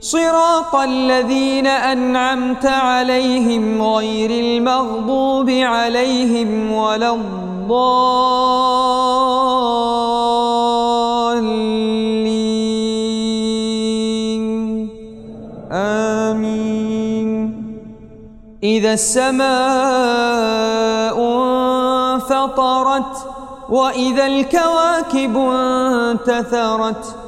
صراط الذين أنعمت عليهم غير المغضوب عليهم ولا الضالين. آمين. إذا السماء انفطرت وإذا الكواكب انتثرت